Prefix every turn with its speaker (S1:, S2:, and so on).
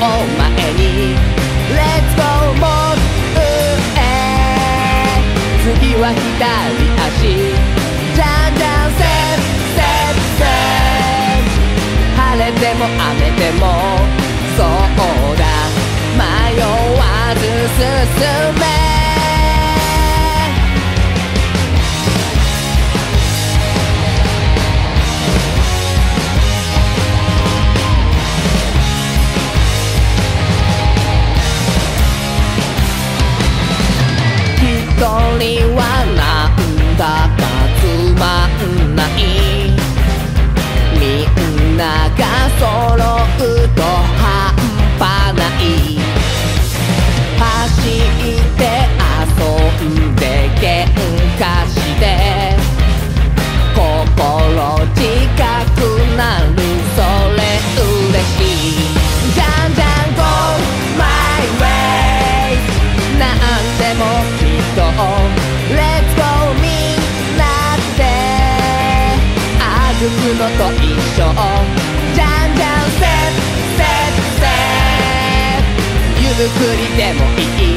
S1: お前に。レッツゴーもうえ次は左足。じゃんじゃんセッセッセッ晴れても雨でも。そうだ。迷わず進め。と一緒じゃんじゃんせっせっせゆっくりでもいい。